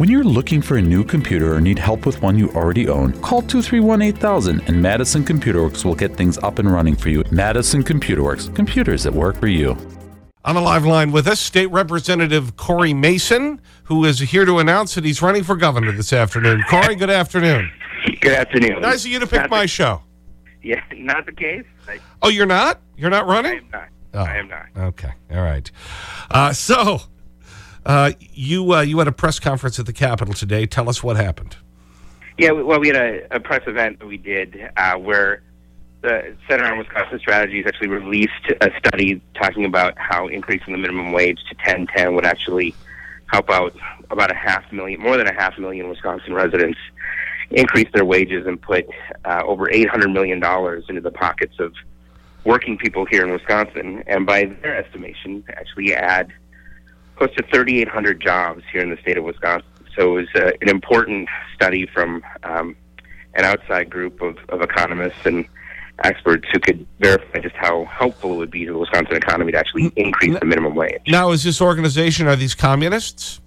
When you're looking for a new computer or need help with one you already own, call 231 8000 and Madison Computer Works will get things up and running for you. Madison Computer Works, computers that work for you. On the live line with us, State Representative Cory Mason, who is here to announce that he's running for governor this afternoon. Cory, good afternoon. Good afternoon. Nice of you to pick Not my the- show. Yeah, not the case. I, Oh, you're not? You're not running? I running? am not. Oh, I am not. Okay. All right. Uh, so, uh, you, uh, you had a press conference at the Capitol today. Tell us what happened. Yeah, well, we had a, a press event that we did uh, where the Center on Wisconsin Strategies actually released a study talking about how increasing the minimum wage to 1010 would actually help out about a half million, more than a half million Wisconsin residents increase their wages and put uh, over $800 million into the pockets of working people here in Wisconsin. And by their estimation, actually add close to 3,800 jobs here in the state of Wisconsin. So it was uh, an important study from um, an outside group of, of economists and experts who could verify just how helpful it would be to the Wisconsin economy to actually increase the minimum wage. Now, is this organization, are these communists?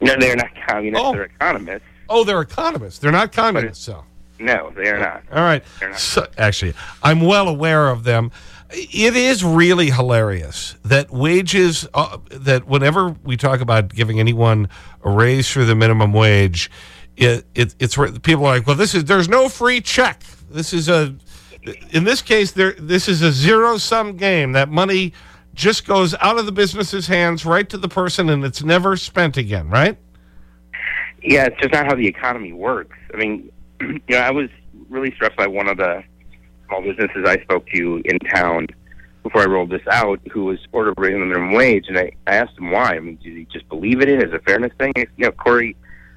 No, they're not communists, Oh. they're economists. Oh, they're economists. They're not communists, so. No, they are not. All right. Not. So, actually, I'm well aware of them. It is really hilarious that wages, uh, that whenever we talk about giving anyone a raise for the minimum wage, it, it, it's people are like, well, this is, there's no free check. This is a, in this case, there, this is a zero sum game. That money just goes out of the business's hands right to the person and it's never spent again, right? Yeah, it's just not how the economy works. I mean, you know, I was really struck by one of the small businesses I spoke to in town before I rolled this out, who was the minimum wage, and I, I asked him why. I mean, do you just believe in it as a fairness thing? You know, Cory,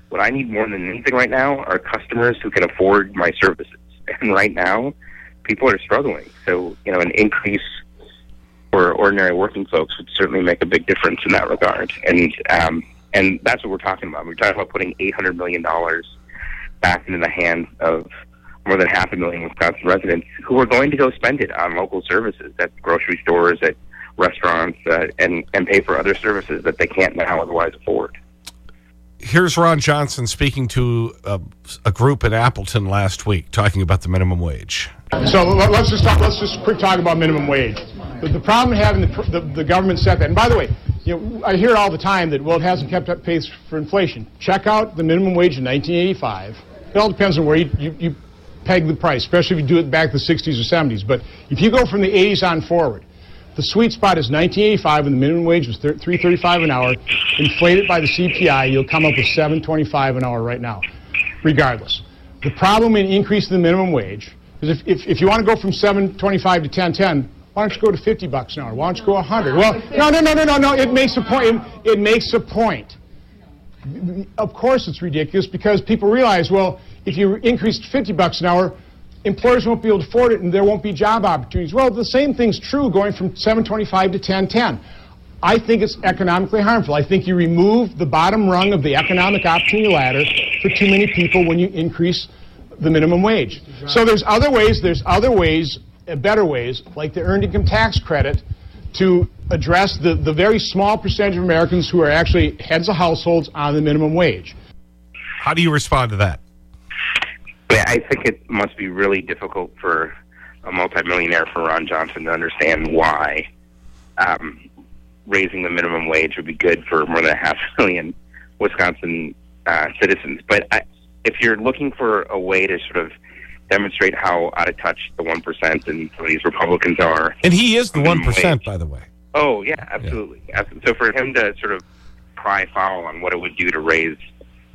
what I need more than anything right now are customers who can afford my services, and right now, people are struggling. So, you know, an increase for ordinary working folks would certainly make a big difference in that regard. And um, and that's what we're talking about. We're talking about putting eight hundred million dollars back into the hands of more than half a million Wisconsin residents who are going to go spend it on local services at grocery stores, at restaurants, uh, and and pay for other services that they can't now otherwise afford. Here's Ron Johnson speaking to a, a group in Appleton last week talking about the minimum wage. So let- let's just talk, let's just quick talk about minimum wage. The, the problem having the, the, the government set that, and by the way, you know, I hear all the time that, well, it hasn't kept up pace for inflation. Check out the minimum wage in 1985. It all depends on where you, you, you peg the price, especially if you do it back to the 60s or 70s. But if you go from the 80s on forward, the sweet spot is 1985 when the minimum wage was thir- 335 an hour. Inflated by the CPI, you'll come up with 725 an hour right now, regardless. The problem in increasing the minimum wage is if, if, if you want to go from 725 to 1010, why don't you go to 50 bucks an hour? Why don't you go 100? Well, no, no, no, no, no, no. It makes a point. It, it makes a point. Of course, it's ridiculous because people realize, well, if you increase 50 bucks an hour, employers won't be able to afford it and there won't be job opportunities. Well, the same thing's true going from 725 to 1010. I think it's economically harmful. I think you remove the bottom rung of the economic opportunity ladder for too many people when you increase the minimum wage. So there's other ways, there's other ways, uh, better ways, like the earned income tax credit to address the, the very small percentage of Americans who are actually heads of households on the minimum wage. How do you respond to that? I, mean, I think it must be really difficult for a multimillionaire for Ron Johnson to understand why um, raising the minimum wage would be good for more than a half million Wisconsin uh, citizens. But I, if you're looking for a way to sort of demonstrate how out of touch the one percent and some of these Republicans are, And he is the 1%, wage. by the way. Oh yeah, absolutely. Absol- So for him to sort of pry foul on what it would do to raise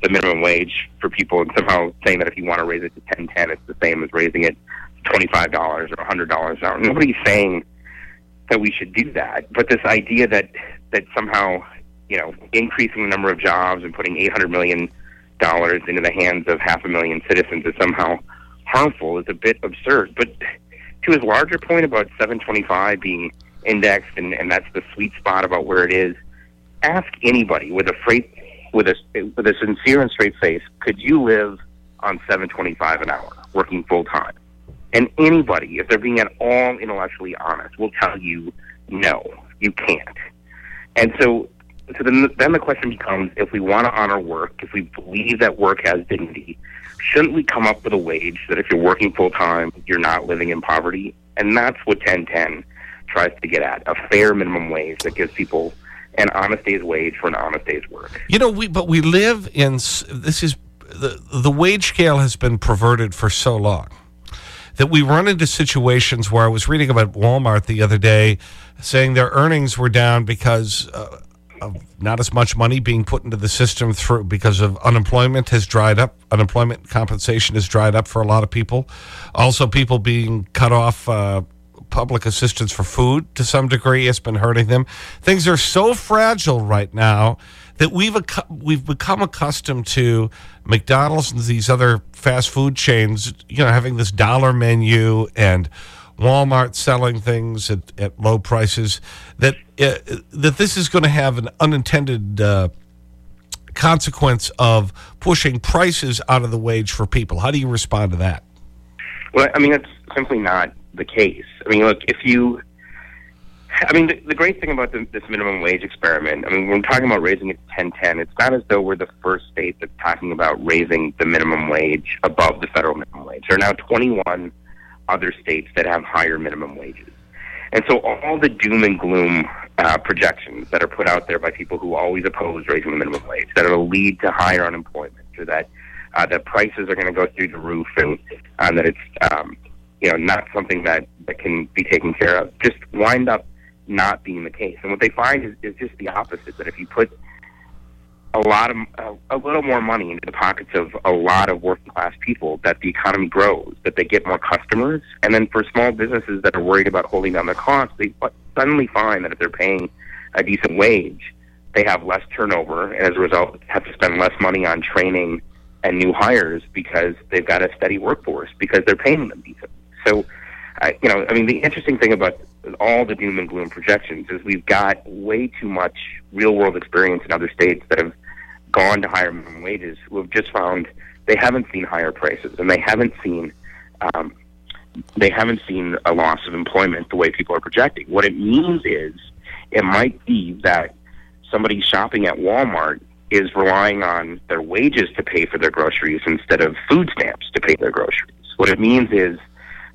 the minimum wage for people, and somehow saying that if you want to raise it to ten ten, it's the same as raising it twenty five dollars or a hundred dollars an hour. Nobody's saying that we should do that, but this idea that that somehow you know increasing the number of jobs and putting eight hundred million dollars into the hands of half a million citizens is somehow harmful is a bit absurd. But to his larger point about 725 being indexed and, and that's the sweet spot about where it is, ask anybody with a freight with a with a sincere and straight face, could you live on 725 an hour working full time? And anybody, if they're being at all intellectually honest, will tell you no, you can't. And so so then, then the question becomes: If we want to honor work, if we believe that work has dignity, shouldn't we come up with a wage that if you're working full time, you're not living in poverty? And that's what 1010 tries to get at: a fair minimum wage that gives people an honest day's wage for an honest day's work. You know, we but we live in this is the the wage scale has been perverted for so long that we run into situations where I was reading about Walmart the other day saying their earnings were down because uh, of not as much money being put into the system through because of unemployment has dried up. Unemployment compensation has dried up for a lot of people. Also, people being cut off uh, public assistance for food to some degree It's been hurting them. Things are so fragile right now that we've, we've become accustomed to McDonald's and these other fast food chains, you know, having this dollar menu and Walmart selling things at, at low prices, that, uh, that this is going to have an unintended uh, consequence of pushing prices out of the wage for people. How do you respond to that? Well, I mean, it's simply not the case. I mean, look, if you I mean, the, the great thing about the, this minimum wage experiment, I mean, when we're talking about raising it to 1010, it's not as though we're the first state that's talking about raising the minimum wage above the federal minimum wage. There are now 21 other states that have higher minimum wages. And so all the doom and gloom uh, projections that are put out there by people who always oppose raising the minimum wage, that it'll lead to higher unemployment, or that uh, that prices are going to go through the roof, and uh, that it's um, you know not something that that can be taken care of, just wind up not being the case. And what they find is, is just the opposite. That if you put a lot of uh, a little more money into the pockets of a lot of working class people, that the economy grows, that they get more customers, and then for small businesses that are worried about holding down their costs, they suddenly find that if they're paying a decent wage, they have less turnover, and as a result, have to spend less money on training and new hires because they've got a steady workforce because they're paying them decent. So, uh, you know, I mean, the interesting thing about all the doom and gloom projections is we've got way too much real world experience in other states that have gone to higher minimum wages who have just found they haven't seen higher prices and they haven't seen um, they haven't seen a loss of employment the way people are projecting. What it means is it might be that somebody shopping at Walmart is relying on their wages to pay for their groceries instead of food stamps to pay their groceries. What it means is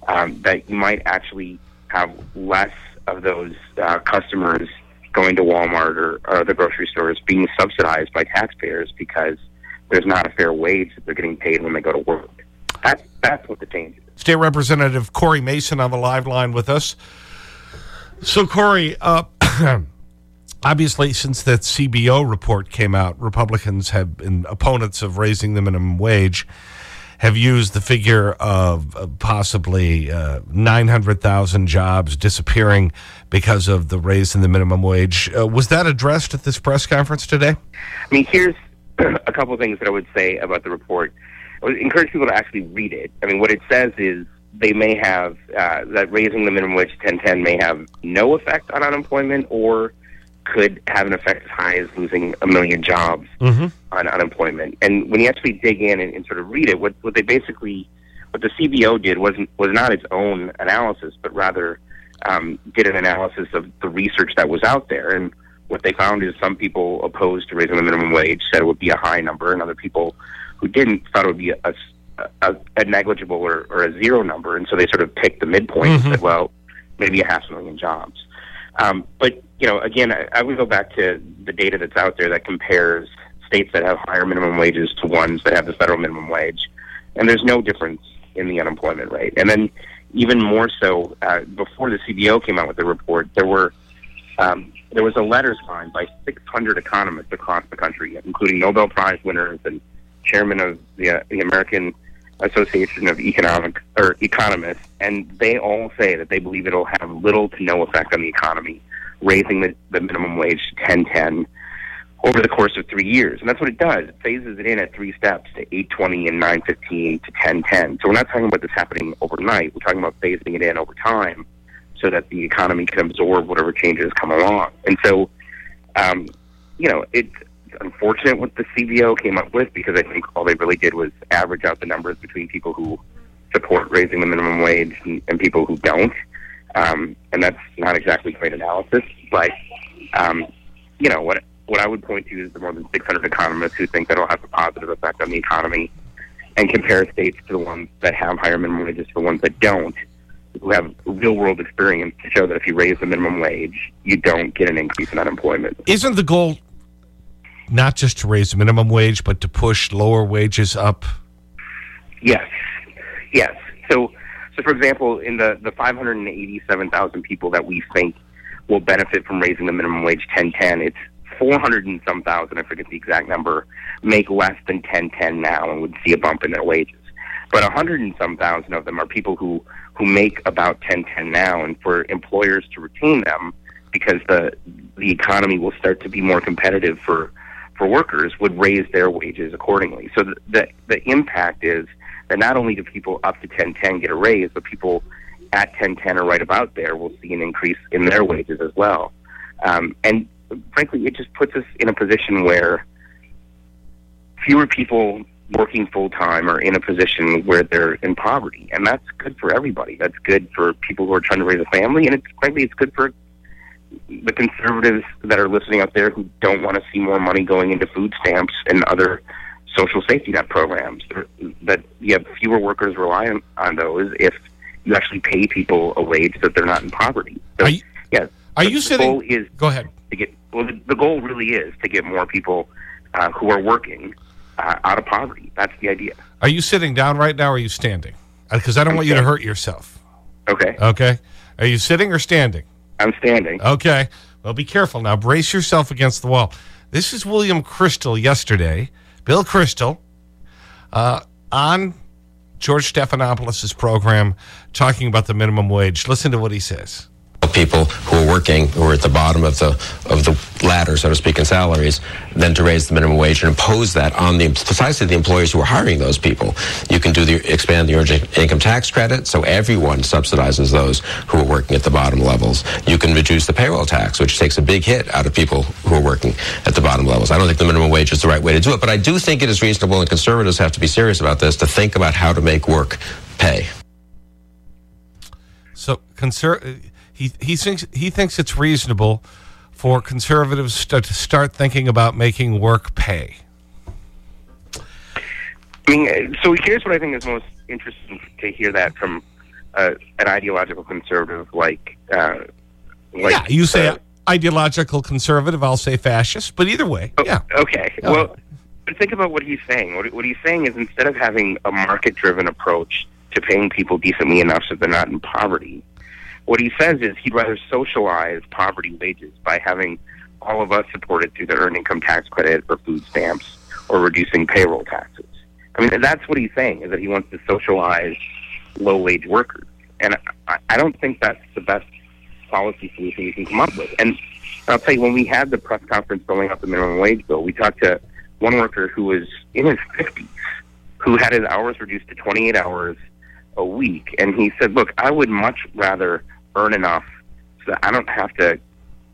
um, that you might actually have less of those uh, customers going to Walmart or, or the grocery stores being subsidized by taxpayers because there's not a fair wage that they're getting paid when they go to work. That's, that's what the change is. State Representative Cory Mason on the live line with us. So, Cory, uh, obviously, since that CBO report came out, Republicans have been opponents of raising the minimum wage have used the figure of possibly uh, 900,000 jobs disappearing because of the raise in the minimum wage. Uh, was that addressed at this press conference today? I mean, here's a couple of things that I would say about the report. I would encourage people to actually read it. I mean, what it says is they may have, uh, that raising the minimum wage to 1010 may have no effect on unemployment or could have an effect as high as losing a million jobs mm-hmm. on unemployment. And when you actually dig in and, and sort of read it, what, what they basically, what the CBO did wasn't was not its own analysis, but rather um, did an analysis of the research that was out there. And what they found is some people opposed to raising the minimum wage said it would be a high number, and other people who didn't thought it would be a, a, a negligible or, or a zero number. And so they sort of picked the midpoint mm-hmm. and said, well, maybe a half a million jobs. Um, but you know, again, I, I would go back to the data that's out there that compares states that have higher minimum wages to ones that have the federal minimum wage, and there's no difference in the unemployment rate. And then, even more so, uh, before the CBO came out with the report, there were um, there was a letter signed by 600 economists across the country, including Nobel Prize winners and chairman of the uh, the American Association of Economic or Economists, and they all say that they believe it'll have little to no effect on the economy, raising the, the minimum wage to 1010 over the course of three years. And that's what it does. It phases it in at three steps to 820 and 915 to 1010. So we're not talking about this happening overnight. We're talking about phasing it in over time so that the economy can absorb whatever changes come along. And so, um, you know, it's unfortunate what the CBO came up with because I think all they really did was average out the numbers between people who support raising the minimum wage and, and people who don't. Um, and that's not exactly great analysis, but um, you know what what I would point to is the more than 600 economists who think that'll have a positive effect on the economy, and compare states to the ones that have higher minimum wages to the ones that don't, who have real world experience to show that if you raise the minimum wage, you don't get an increase in unemployment. Isn't the goal not just to raise minimum wage, but to push lower wages up? Yes, yes. So, so for example, in the the 587,000 people that we think will benefit from raising the minimum wage 1010, it's 400 and some thousand, I forget the exact number, make less than 1010 now and would see a bump in their wages. But 100 and some thousand of them are people who who make about 1010 now, and for employers to retain them because the the economy will start to be more competitive for for workers would raise their wages accordingly. So the, the, the impact is that not only do people up to 1010 get a raise, but people at 1010 or right about there will see an increase in their wages as well. Um, and frankly, it just puts us in a position where fewer people working full time are in a position where they're in poverty, and that's good for everybody. That's good for people who are trying to raise a family, and it's frankly it's good for the conservatives that are listening out there who don't want to see more money going into food stamps and other social safety net programs. That you have fewer workers relying on those if you actually pay people a wage that they're not in poverty. So, are you, yeah, are you the sitting? Goal is go ahead. To get well, the, the goal really is to get more people uh, who are working uh, out of poverty. That's the idea. Are you sitting down right now or are you standing? Because I don't I'm want you to hurt yourself. Okay, Okay? Are you sitting or standing? I'm standing. Okay. Well, be careful now. Brace yourself against the wall. This is William Kristol yesterday, Bill Kristol, uh, on George Stephanopoulos' program talking about the minimum wage. Listen to what he says. People who are working, who are at the bottom of the of the ladder, so to speak, in salaries, then to raise the minimum wage and impose that on the precisely the employers who are hiring those people. You can do the expand the earned income tax credit, so everyone subsidizes those who are working at the bottom levels. You can reduce the payroll tax, which takes a big hit out of people who are working at the bottom levels. I don't think the minimum wage is the right way to do it, but I do think it is reasonable, and conservatives have to be serious about this to think about how to make work pay. So conser he, he, thinks, he thinks it's reasonable for conservatives to, to start thinking about making work pay. I mean, so here's what I think is most interesting to hear that from uh, an ideological conservative like. Uh, like yeah, you say uh, ideological conservative, I'll say fascist, but either way, Oh, yeah. Okay. Yeah. Well, but think about what he's saying. What, what he's saying is instead of having a market driven approach to paying people decently enough so they're not in poverty, what he says is he'd rather socialize poverty wages by having all of us supported through the earned income tax credit or food stamps or reducing payroll taxes. I mean, that's what he's saying is that he wants to socialize low wage workers. And I, I don't think that's the best policy solution you can come up with. And I'll tell you, when we had the press conference filling out the minimum wage bill, we talked to one worker who was in his 50s who had his hours reduced to 28 hours a week. And he said, Look, I would much rather earn enough so that I don't have to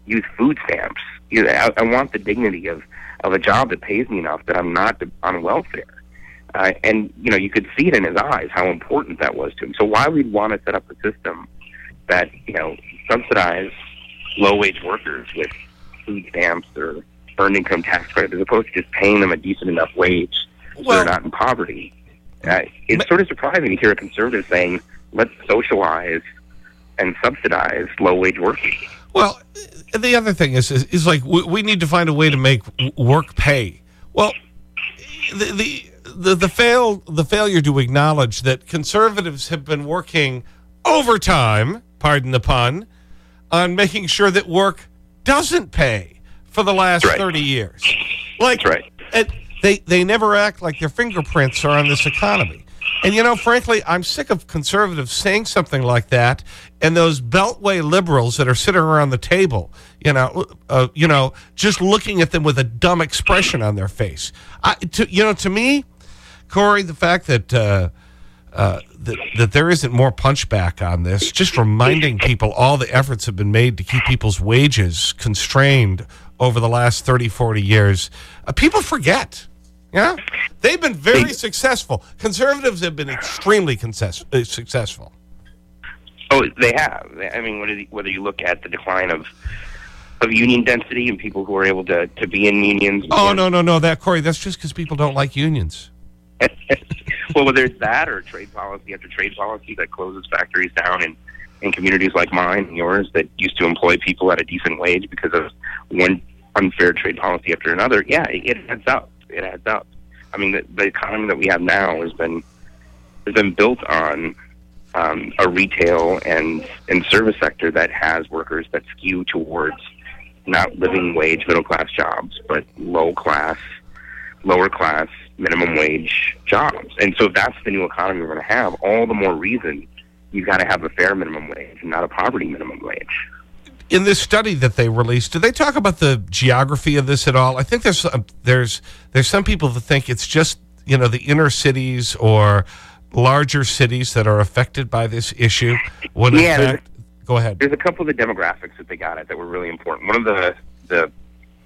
use food stamps. You know, I, I want the dignity of, of a job that pays me enough that I'm not on welfare. Uh, and, you know, you could see it in his eyes how important that was to him. So why we'd want to set up a system that, you know, subsidize low wage workers with food stamps or earned income tax credit as opposed to just paying them a decent enough wage so Well- they're not in poverty. Uh, it's sort of surprising to hear a conservative saying, let's socialize and subsidize low wage workers. Well, the other thing is, is, is like we, we need to find a way to make work pay. Well, the, the, the, the, fail, the failure to acknowledge that conservatives have been working overtime, pardon the pun, on making sure that work doesn't pay for the last Right. 30 years. Like, That's right. and they, they never act like their fingerprints are on this economy. And, you know, frankly, I'm sick of conservatives saying something like that and those beltway liberals that are sitting around the table, you know, uh, you know, just looking at them with a dumb expression on their face. I, to, you know, to me, Cory, the fact that, uh, uh, that, that there isn't more punchback on this, just reminding people all the efforts have been made to keep people's wages constrained over the last 30, 40 years. Uh, people forget. Yeah? They've been very successful. Conservatives have been extremely uh, successful. Oh, they have. I mean, whether you- whether you look at the decline of of union density and people who are able to, to be in unions. Oh, no, no, no. That, Cory, that's just because people don't like unions. well, whether it's that or trade policy after trade policy that closes factories down in, in communities like mine and yours that used to employ people at a decent wage because of one unfair trade policy after another, yeah, it, it adds up. It adds up. I mean, the, the economy that we have now has been has been built on um, a retail and and service sector that has workers that skew towards not living wage middle class jobs, but low class, lower class minimum wage jobs. And so if that's the new economy we're going to have, all the more reason you've got to have a fair minimum wage and not a poverty minimum wage. In this study that they released, do they talk about the geography of this at all? I think there's, um, there's, there's some people that think it's just, you know, the inner cities or larger cities that are affected by this issue. When yeah, fact, go ahead. There's a couple of the demographics that they got at that were really important. One of the, the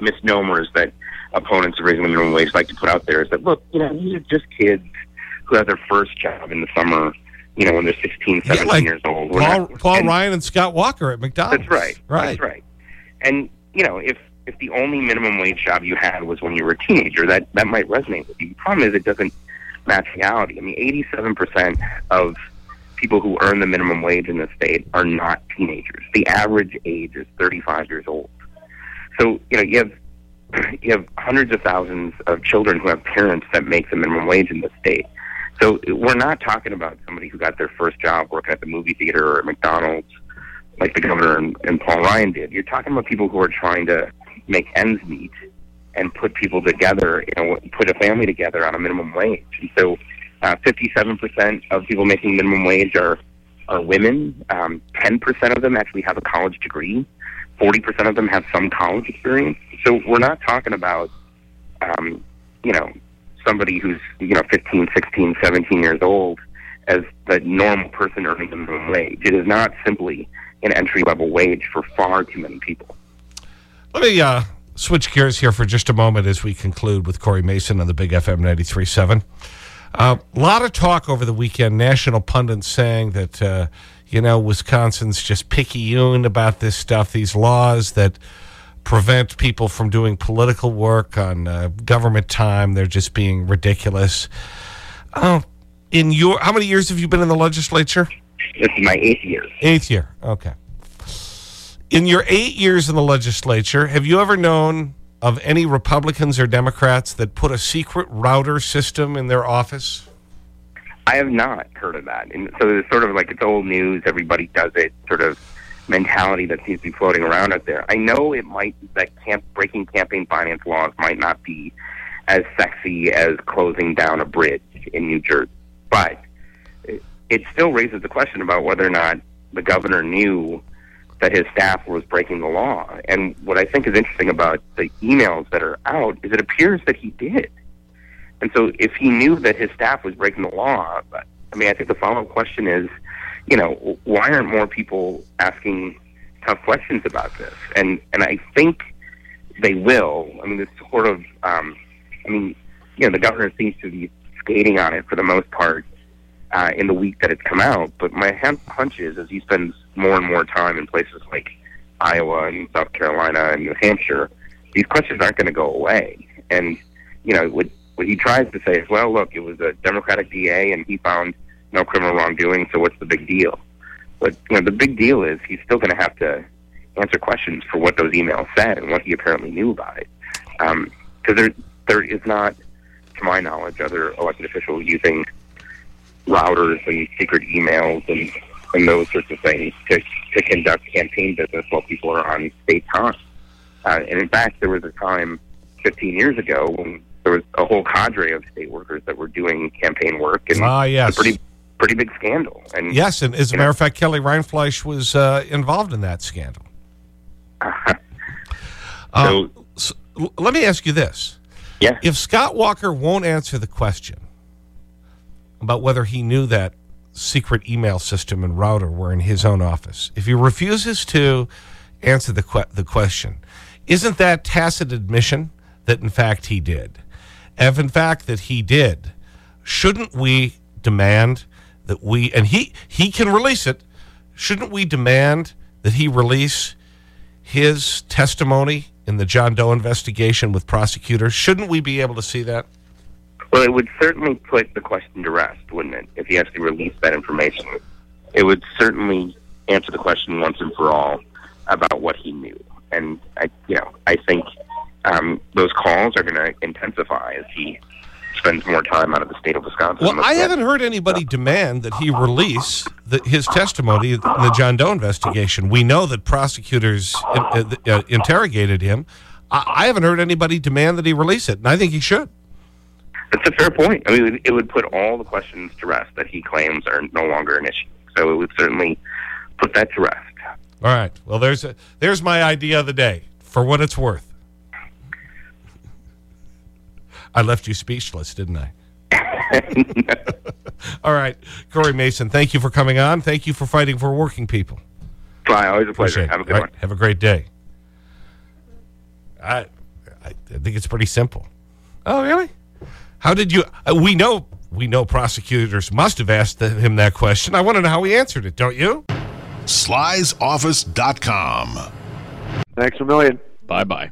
misnomers that opponents of raising the minimum wage like to put out there is that, look, you know, these are just kids who have their first job in the summer, you know, when they're 16, 17 yeah, like years old. Paul, not, Paul and, Ryan and Scott Walker at McDonald's. That's right. Right. That's right. And, you know, if, if the only minimum wage job you had was when you were a teenager, that, that might resonate with you. The problem is it doesn't match reality. I mean, 87% of people who earn the minimum wage in the state are not teenagers. The average age is 35 years old. So, you know, you have you have hundreds of thousands of children who have parents that make the minimum wage in the state. So we're not talking about somebody who got their first job working at the movie theater or at McDonald's, like the governor and, and Paul Ryan did. You're talking about people who are trying to make ends meet and put people together, you know, put a family together on a minimum wage. And so, uh, 57% of people making minimum wage are are women. Um, 10% of them actually have a college degree. 40% of them have some college experience. So we're not talking about, um, you know, somebody who's, you know, 15, 16, 17 years old as the normal person earning the minimum wage. It is not simply an entry level wage for far too many people. Let me uh, switch gears here for just a moment as we conclude with Cory Mason on the Big FM 93.7. A lot of talk over the weekend, national pundits saying that, uh, you know, Wisconsin's just picayune about this stuff, these laws that prevent people from doing political work on uh, government time. They're just being ridiculous. Uh, in your, how many years have you been in the legislature? This is my eighth year. Eighth year, okay. In your eight years in the legislature, have you ever known of any Republicans or Democrats that put a secret router system in their office? I have not heard of that. And so it's sort of like it's old news, everybody does it sort of mentality that seems to be floating around out there. I know it might that camp breaking campaign finance laws might not be as sexy as closing down a bridge in New Jersey, but it, still raises the question about whether or not the governor knew that his staff was breaking the law. And what I think is interesting about the emails that are out is it appears that he did. And so if he knew that his staff was breaking the law, I mean, I think the follow-up question is, you know, why aren't more people asking tough questions about this? And and I think they will. I mean, this sort of, um, I mean, you know, the governor seems to be skating on it for the most part uh, in the week that it's come out. But my hunch is, as he spends more and more time in places like Iowa and South Carolina and New Hampshire, these questions aren't going to go away. And you know, what what he tries to say is, well, look, it was a Democratic DA, and he found no criminal wrongdoing, so what's the big deal? But you know, the big deal is he's still going to have to answer questions for what those emails said and what he apparently knew about it. Because um, there there is not, to my knowledge, other elected officials using routers and secret emails and and those sorts of things to to conduct campaign business while people are on state time. Uh, and in fact, there was a time 15 years ago when there was a whole cadre of state workers that were doing campaign work, and ah, yes. pretty pretty big scandal. And yes, and as a matter know, of fact, Kelly Rindfleisch was uh, involved in that scandal. Uh, so, so, let me ask you this: Yeah, if Scott Walker won't answer the question about whether he knew that secret email system and router were in his own office, if he refuses to answer the que the question, isn't that tacit admission that in fact he did? If in fact that he did, shouldn't we demand that we, and he, he can release it, shouldn't we demand that he release his testimony in the John Doe investigation with prosecutors? Shouldn't we be able to see that? Well, it would certainly put the question to rest, wouldn't it? If he actually released that information, it would certainly answer the question once and for all about what he knew. And I, you know, I think um, those calls are going to intensify as he spends more time out of the state of Wisconsin. Well, I haven't heard anybody demand that he release the, his testimony in the John Doe investigation. We know that prosecutors uh, uh, interrogated him. I, I haven't heard anybody demand that he release it, and I think he should. That's a fair point. I mean, it would put all the questions to rest that he claims are no longer an issue. So it would certainly put that to rest. All right. Well, there's, a, there's my idea of the day, for what it's worth. I left you speechless, didn't I? All right. Cory Mason, thank you for coming on. Thank you for fighting for working people. Bye. Always a pleasure. Have a good one. Have a great day. I, I think it's pretty simple. Oh, really? How did you, uh, we know, we know prosecutors must have asked him that question. I want to know how he answered it, don't you? Sly'sOffice.com. Thanks a million. Bye-bye.